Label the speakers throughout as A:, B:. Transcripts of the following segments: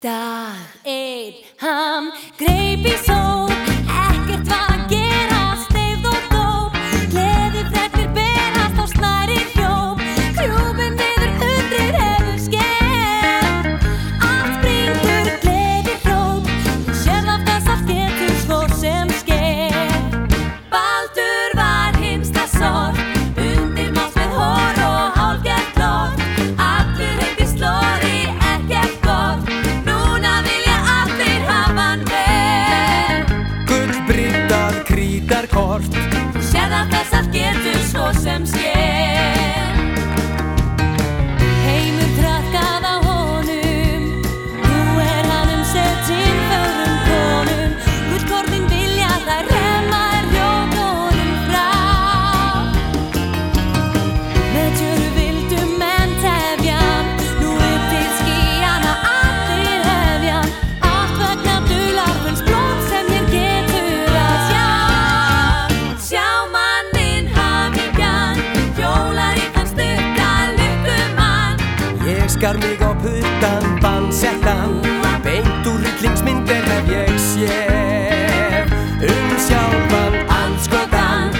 A: Dag 1 ham, greep is kort. Þú séð að þessar getur svo sem
B: sé elskar mig á puttan, bannsettan. Beint úr hlutlingsmyndir ef ég séf um sjálfan anskotan,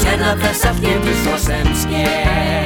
A: sérna þess allt getur svo sem
B: skef